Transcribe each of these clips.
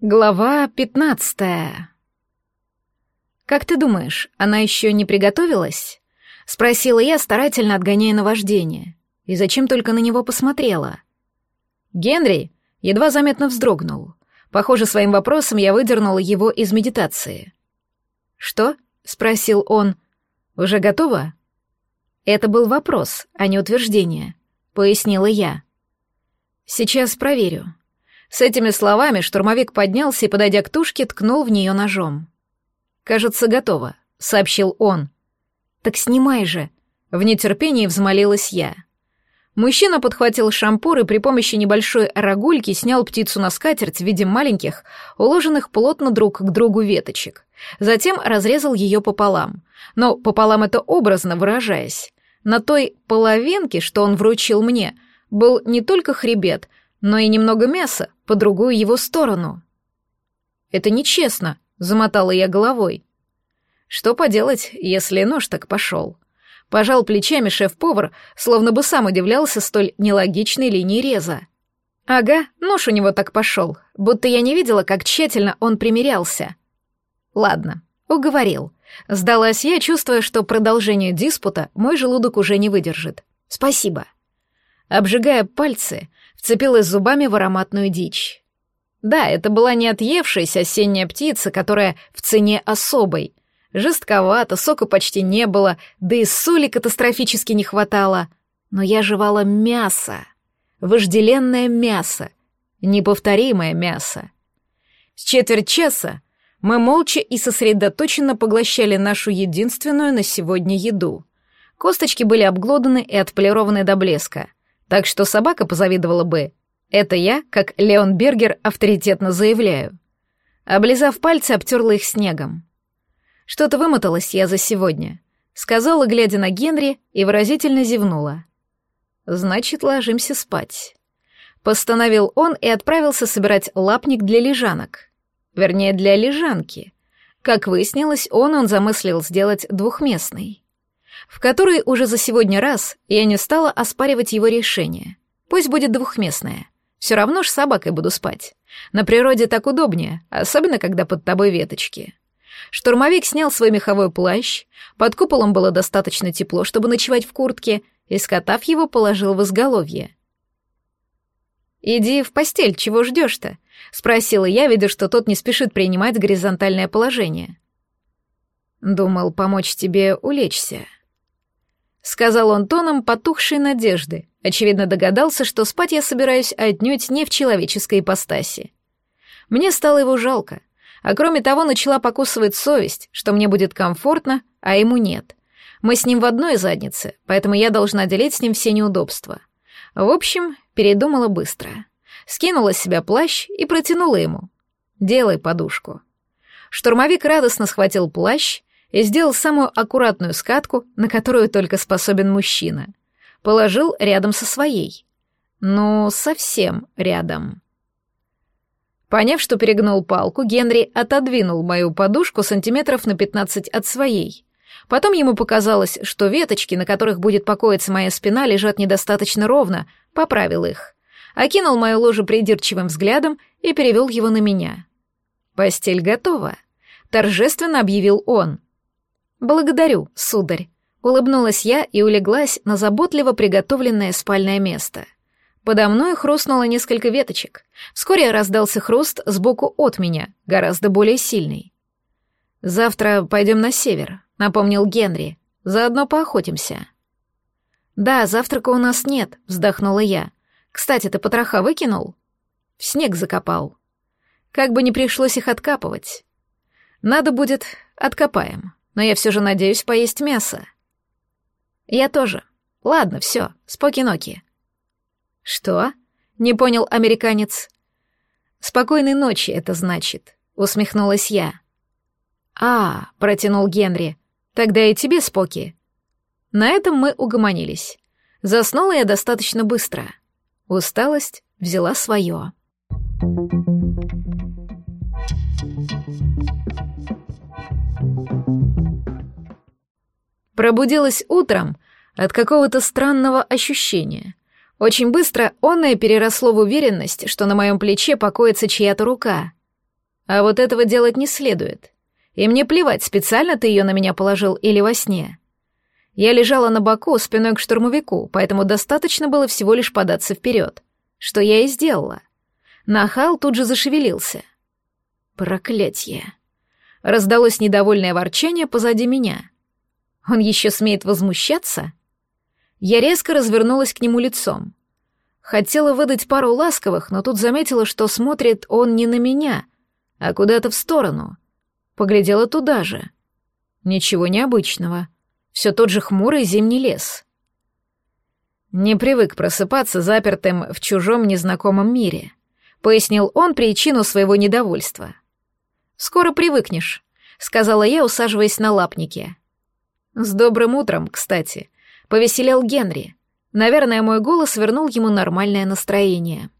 Глава пятнадцатая. «Как ты думаешь, она еще не приготовилась?» — спросила я, старательно отгоняя наваждение. И зачем только на него посмотрела? Генри едва заметно вздрогнул. Похоже, своим вопросом я выдернула его из медитации. «Что?» — спросил он. «Уже готова?» Это был вопрос, а не утверждение, — пояснила я. «Сейчас проверю». С этими словами штурмовик поднялся и, подойдя к тушке, ткнул в нее ножом. «Кажется, готово», — сообщил он. «Так снимай же», — в нетерпении взмолилась я. Мужчина подхватил шампур и при помощи небольшой рогульки снял птицу на скатерть в виде маленьких, уложенных плотно друг к другу веточек. Затем разрезал ее пополам. Но пополам это образно выражаясь. На той половинке, что он вручил мне, был не только хребет, но и немного мяса по другую его сторону. «Это нечестно», — замотала я головой. «Что поделать, если нож так пошел?» Пожал плечами шеф-повар, словно бы сам удивлялся столь нелогичной линии реза. «Ага, нож у него так пошел, будто я не видела, как тщательно он примерялся». «Ладно, уговорил». Сдалась я, чувствуя, что продолжение диспута мой желудок уже не выдержит. «Спасибо». Обжигая пальцы, вцепилась зубами в ароматную дичь. Да, это была не отъевшаяся осенняя птица, которая в цене особой. Жестковато, сока почти не было, да и соли катастрофически не хватало. Но я жевала мясо. Вожделенное мясо. Неповторимое мясо. С четверть часа мы молча и сосредоточенно поглощали нашу единственную на сегодня еду. Косточки были обглоданы и отполированы до блеска — так что собака позавидовала бы. Это я, как Леон Бергер, авторитетно заявляю. Облизав пальцы, обтерла их снегом. Что-то вымоталась я за сегодня. Сказала, глядя на Генри, и выразительно зевнула. Значит, ложимся спать. Постановил он и отправился собирать лапник для лежанок. Вернее, для лежанки. Как выяснилось, он он замыслил сделать двухместный в который уже за сегодня раз я не стала оспаривать его решение. Пусть будет двухместное. Все равно ж с собакой буду спать. На природе так удобнее, особенно когда под тобой веточки. Штурмовик снял свой меховой плащ, под куполом было достаточно тепло, чтобы ночевать в куртке, и, скотав его, положил в изголовье. «Иди в постель, чего ждешь-то?» — спросила я, видя, что тот не спешит принимать горизонтальное положение. «Думал помочь тебе улечься», сказал он тоном потухшей надежды. Очевидно, догадался, что спать я собираюсь отнюдь не в человеческой ипостаси. Мне стало его жалко, а кроме того начала покусывать совесть, что мне будет комфортно, а ему нет. Мы с ним в одной заднице, поэтому я должна делить с ним все неудобства. В общем, передумала быстро. Скинула с себя плащ и протянула ему. «Делай подушку». Штурмовик радостно схватил плащ, и сделал самую аккуратную скатку, на которую только способен мужчина. Положил рядом со своей. Ну, совсем рядом. Поняв, что перегнул палку, Генри отодвинул мою подушку сантиметров на 15 от своей. Потом ему показалось, что веточки, на которых будет покоиться моя спина, лежат недостаточно ровно, поправил их. Окинул мою ложу придирчивым взглядом и перевел его на меня. «Постель готова», — торжественно объявил он. «Благодарю, сударь», — улыбнулась я и улеглась на заботливо приготовленное спальное место. Подо мной хрустнуло несколько веточек. Вскоре раздался хруст сбоку от меня, гораздо более сильный. «Завтра пойдем на север», — напомнил Генри. «Заодно поохотимся». «Да, завтрака у нас нет», — вздохнула я. «Кстати, ты потроха выкинул?» «В снег закопал». «Как бы не пришлось их откапывать». «Надо будет, откопаем» но я все же надеюсь поесть мясо. Я тоже. Ладно, все, споки-ноки. Что? Не понял американец. Спокойной ночи это значит, усмехнулась я. А, протянул Генри. Тогда и тебе споки. На этом мы угомонились. Заснула я достаточно быстро. Усталость взяла свое. Пробудилась утром от какого-то странного ощущения. Очень быстро онное переросло в уверенность, что на моем плече покоится чья-то рука. А вот этого делать не следует. И мне плевать, специально ты ее на меня положил или во сне. Я лежала на боку, спиной к штурмовику, поэтому достаточно было всего лишь податься вперед. Что я и сделала. Нахал тут же зашевелился. Проклятье. Раздалось недовольное ворчание позади меня. Он еще смеет возмущаться? Я резко развернулась к нему лицом. Хотела выдать пару ласковых, но тут заметила, что смотрит он не на меня, а куда-то в сторону. Поглядела туда же. Ничего необычного. Все тот же хмурый зимний лес. Не привык просыпаться запертым в чужом незнакомом мире, пояснил он причину своего недовольства. Скоро привыкнешь, сказала я, усаживаясь на лапнике. С добрым утром, кстати, повеселел Генри. Наверное, мой голос вернул ему нормальное настроение.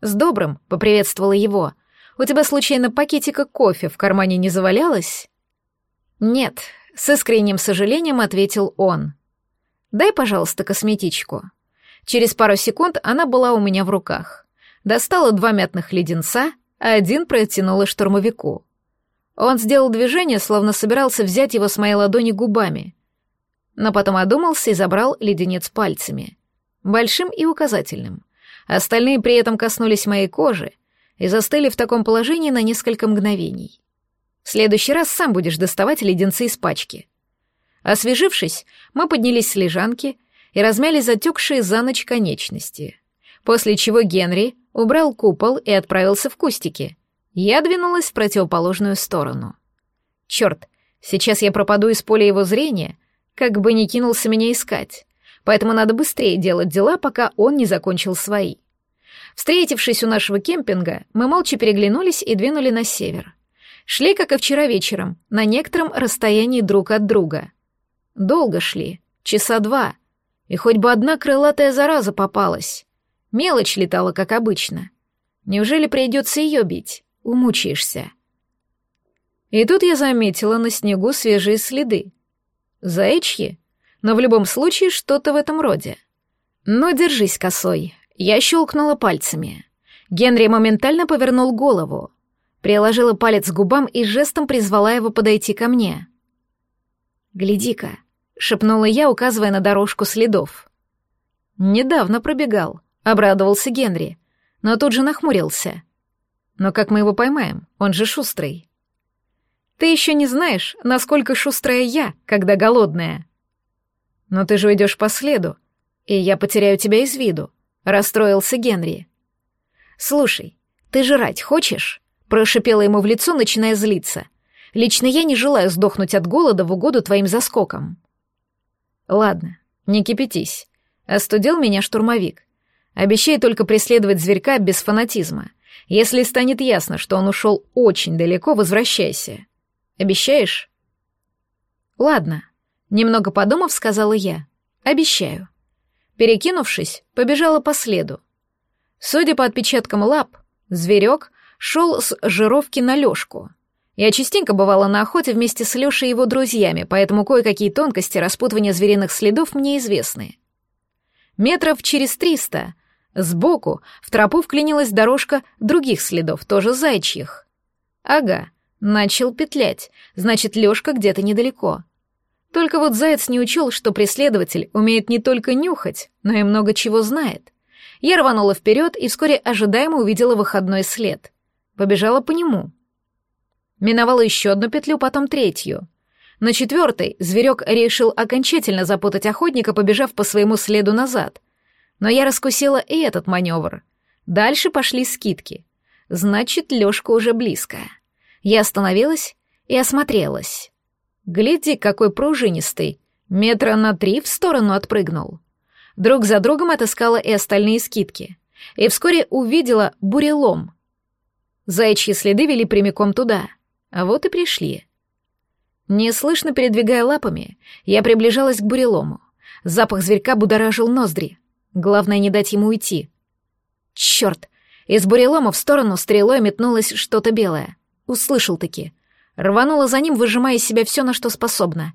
«С добрым», — поприветствовала его. «У тебя случайно пакетика кофе в кармане не завалялось?» «Нет», — с искренним сожалением ответил он. «Дай, пожалуйста, косметичку». Через пару секунд она была у меня в руках. Достала два мятных леденца, а один протянула штурмовику. Он сделал движение, словно собирался взять его с моей ладони губами, но потом одумался и забрал леденец пальцами. Большим и указательным. Остальные при этом коснулись моей кожи и застыли в таком положении на несколько мгновений. В следующий раз сам будешь доставать леденцы из пачки. Освежившись, мы поднялись с лежанки и размяли затекшие за ночь конечности, после чего Генри убрал купол и отправился в кустики. Я двинулась в противоположную сторону. Черт, сейчас я пропаду из поля его зрения, как бы ни кинулся меня искать, поэтому надо быстрее делать дела, пока он не закончил свои. Встретившись у нашего кемпинга, мы молча переглянулись и двинули на север. Шли, как и вчера вечером, на некотором расстоянии друг от друга. Долго шли, часа два, и хоть бы одна крылатая зараза попалась. Мелочь летала, как обычно. Неужели придется ее бить? Умучаешься. И тут я заметила на снегу свежие следы. Заячьи? Но в любом случае что-то в этом роде. Но держись, косой. Я щелкнула пальцами. Генри моментально повернул голову. Приложила палец к губам и жестом призвала его подойти ко мне. «Гляди-ка», — шепнула я, указывая на дорожку следов. «Недавно пробегал», — обрадовался Генри, но тут же нахмурился. «Но как мы его поймаем? Он же шустрый». Ты еще не знаешь, насколько шустрая я, когда голодная. Но ты же идешь по следу, и я потеряю тебя из виду, расстроился Генри. Слушай, ты жрать хочешь? Прошипела ему в лицо, начиная злиться. Лично я не желаю сдохнуть от голода в угоду твоим заскокам. Ладно, не кипятись. Остудил меня штурмовик. Обещай только преследовать зверька без фанатизма. Если станет ясно, что он ушел очень далеко, возвращайся. Обещаешь?» «Ладно», — немного подумав, сказала я. «Обещаю». Перекинувшись, побежала по следу. Судя по отпечаткам лап, зверек шел с жировки на Лёшку. Я частенько бывала на охоте вместе с Лёшей и его друзьями, поэтому кое-какие тонкости распутывания звериных следов мне известны. Метров через триста сбоку в тропу вклинилась дорожка других следов, тоже зайчьих. Ага, Начал петлять, значит, Лёшка где-то недалеко. Только вот Заяц не учел, что преследователь умеет не только нюхать, но и много чего знает. Я рванула вперед и вскоре ожидаемо увидела выходной след. Побежала по нему. Миновала еще одну петлю, потом третью. На четвертой зверек решил окончательно запутать охотника, побежав по своему следу назад. Но я раскусила и этот маневр. Дальше пошли скидки. Значит, Лёшка уже близко. Я остановилась и осмотрелась. Гляди, какой пружинистый. Метра на три в сторону отпрыгнул. Друг за другом отыскала и остальные скидки. И вскоре увидела бурелом. Заячьи следы вели прямиком туда. А вот и пришли. Неслышно передвигая лапами, я приближалась к бурелому. Запах зверька будоражил ноздри. Главное не дать ему уйти. Черт! Из бурелома в сторону стрелой метнулось что-то белое. Услышал-таки. Рванула за ним, выжимая из себя все, на что способна.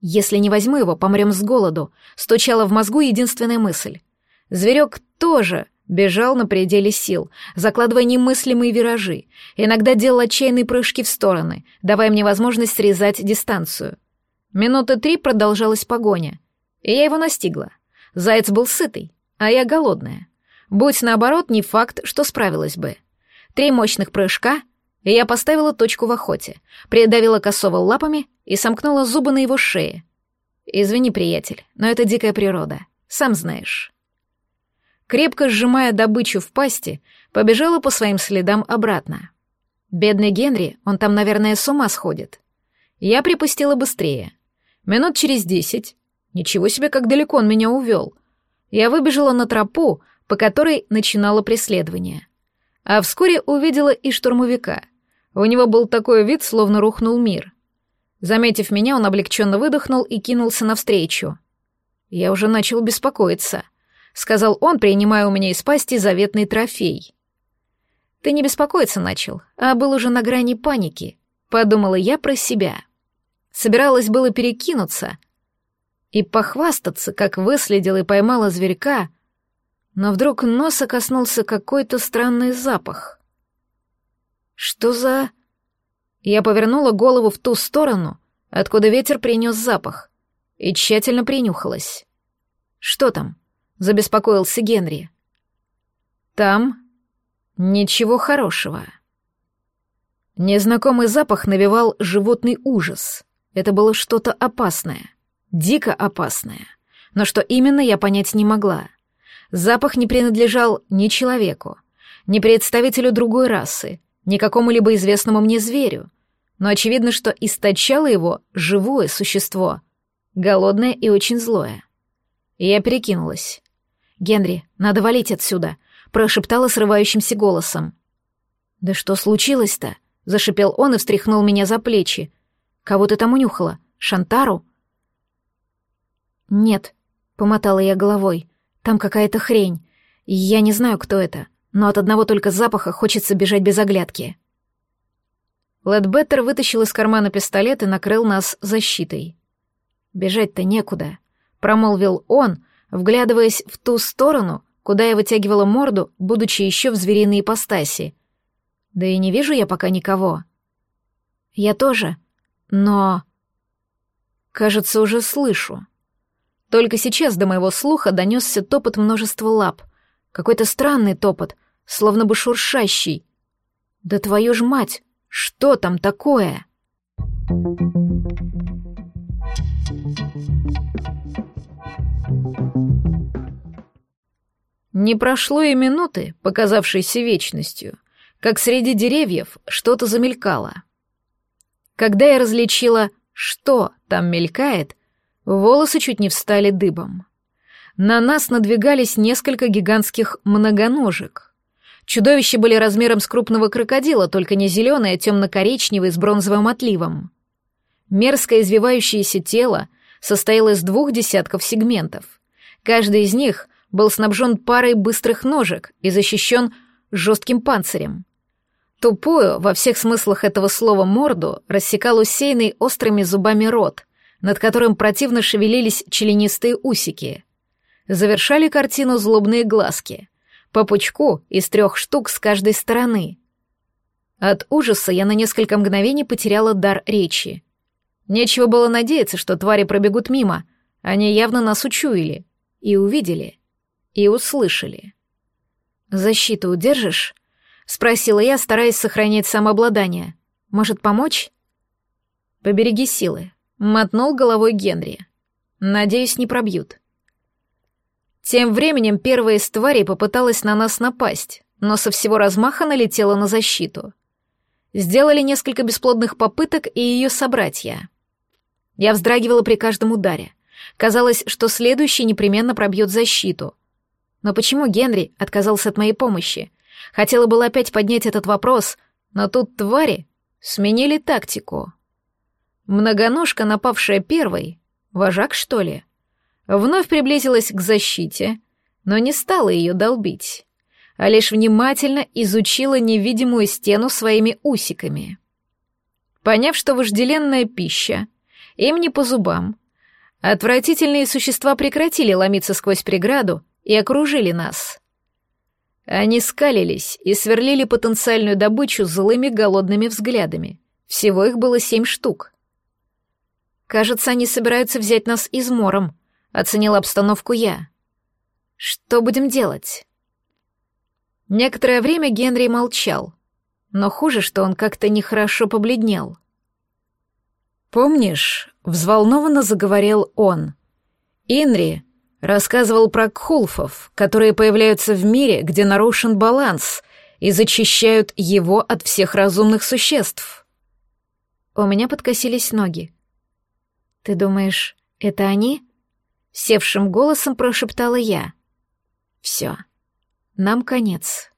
Если не возьму его, помрем с голоду, стучала в мозгу единственная мысль. Зверек тоже Бежал на пределе сил, закладывая немыслимые виражи, иногда делал отчаянные прыжки в стороны, давая мне возможность срезать дистанцию. Минуты три продолжалась погоня, и я его настигла. Заяц был сытый, а я голодная. Будь наоборот, не факт, что справилась бы. Три мощных прыжка, и я поставила точку в охоте, придавила косово лапами и сомкнула зубы на его шее. Извини, приятель, но это дикая природа, сам знаешь. Крепко сжимая добычу в пасти, побежала по своим следам обратно. Бедный Генри, он там, наверное, с ума сходит. Я припустила быстрее. Минут через десять. Ничего себе, как далеко он меня увел. Я выбежала на тропу, по которой начинало преследование. А вскоре увидела и штурмовика. У него был такой вид, словно рухнул мир. Заметив меня, он облегченно выдохнул и кинулся навстречу. Я уже начал беспокоиться —— сказал он, принимая у меня из пасти заветный трофей. «Ты не беспокоиться начал, а был уже на грани паники», — подумала я про себя. Собиралась было перекинуться и похвастаться, как выследила и поймала зверька, но вдруг носа коснулся какой-то странный запах. «Что за...» Я повернула голову в ту сторону, откуда ветер принес запах, и тщательно принюхалась. «Что там?» забеспокоился Генри. Там ничего хорошего. Незнакомый запах навевал животный ужас. Это было что-то опасное, дико опасное. Но что именно, я понять не могла. Запах не принадлежал ни человеку, ни представителю другой расы, ни какому-либо известному мне зверю. Но очевидно, что источало его живое существо, голодное и очень злое. Я перекинулась. «Генри, надо валить отсюда», — прошептала срывающимся голосом. «Да что случилось-то?» — зашипел он и встряхнул меня за плечи. «Кого ты там унюхала? Шантару?» «Нет», — помотала я головой. «Там какая-то хрень. Я не знаю, кто это, но от одного только запаха хочется бежать без оглядки». Лэдбеттер вытащил из кармана пистолет и накрыл нас защитой. «Бежать-то некуда», — промолвил он, вглядываясь в ту сторону, куда я вытягивала морду, будучи еще в звериной ипостаси. Да и не вижу я пока никого. Я тоже, но... Кажется, уже слышу. Только сейчас до моего слуха донесся топот множества лап. Какой-то странный топот, словно бы шуршащий. Да твою ж мать, что там такое? Не прошло и минуты, показавшейся вечностью, как среди деревьев что-то замелькало. Когда я различила, что там мелькает, волосы чуть не встали дыбом. На нас надвигались несколько гигантских многоножек. Чудовища были размером с крупного крокодила, только не зеленое, а темно-коричневое с бронзовым отливом. Мерзкое извивающееся тело состояло из двух десятков сегментов. Каждый из них был снабжен парой быстрых ножек и защищен жестким панцирем. Тупую, во всех смыслах этого слова, морду рассекал усеянный острыми зубами рот, над которым противно шевелились членистые усики. Завершали картину злобные глазки, по пучку из трех штук с каждой стороны. От ужаса я на несколько мгновений потеряла дар речи. Нечего было надеяться, что твари пробегут мимо, они явно нас учуяли и увидели и услышали. «Защиту удержишь?» — спросила я, стараясь сохранять самообладание. «Может, помочь?» «Побереги силы», — мотнул головой Генри. «Надеюсь, не пробьют». Тем временем первая из тварей попыталась на нас напасть, но со всего размаха налетела на защиту. Сделали несколько бесплодных попыток и ее собратья. Я вздрагивала при каждом ударе. Казалось, что следующий непременно пробьет защиту. Но почему Генри отказался от моей помощи? Хотела было опять поднять этот вопрос, но тут твари сменили тактику. Многоножка, напавшая первой, вожак, что ли, вновь приблизилась к защите, но не стала ее долбить, а лишь внимательно изучила невидимую стену своими усиками. Поняв, что вожделенная пища им не по зубам, отвратительные существа прекратили ломиться сквозь преграду и окружили нас. Они скалились и сверлили потенциальную добычу злыми голодными взглядами. Всего их было семь штук. «Кажется, они собираются взять нас измором», — оценила обстановку я. «Что будем делать?» Некоторое время Генри молчал, но хуже, что он как-то нехорошо побледнел. «Помнишь?» — взволнованно заговорил он. «Инри рассказывал про кхулфов, которые появляются в мире, где нарушен баланс, и зачищают его от всех разумных существ». У меня подкосились ноги. «Ты думаешь, это они?» — севшим голосом прошептала я. «Все. Нам конец».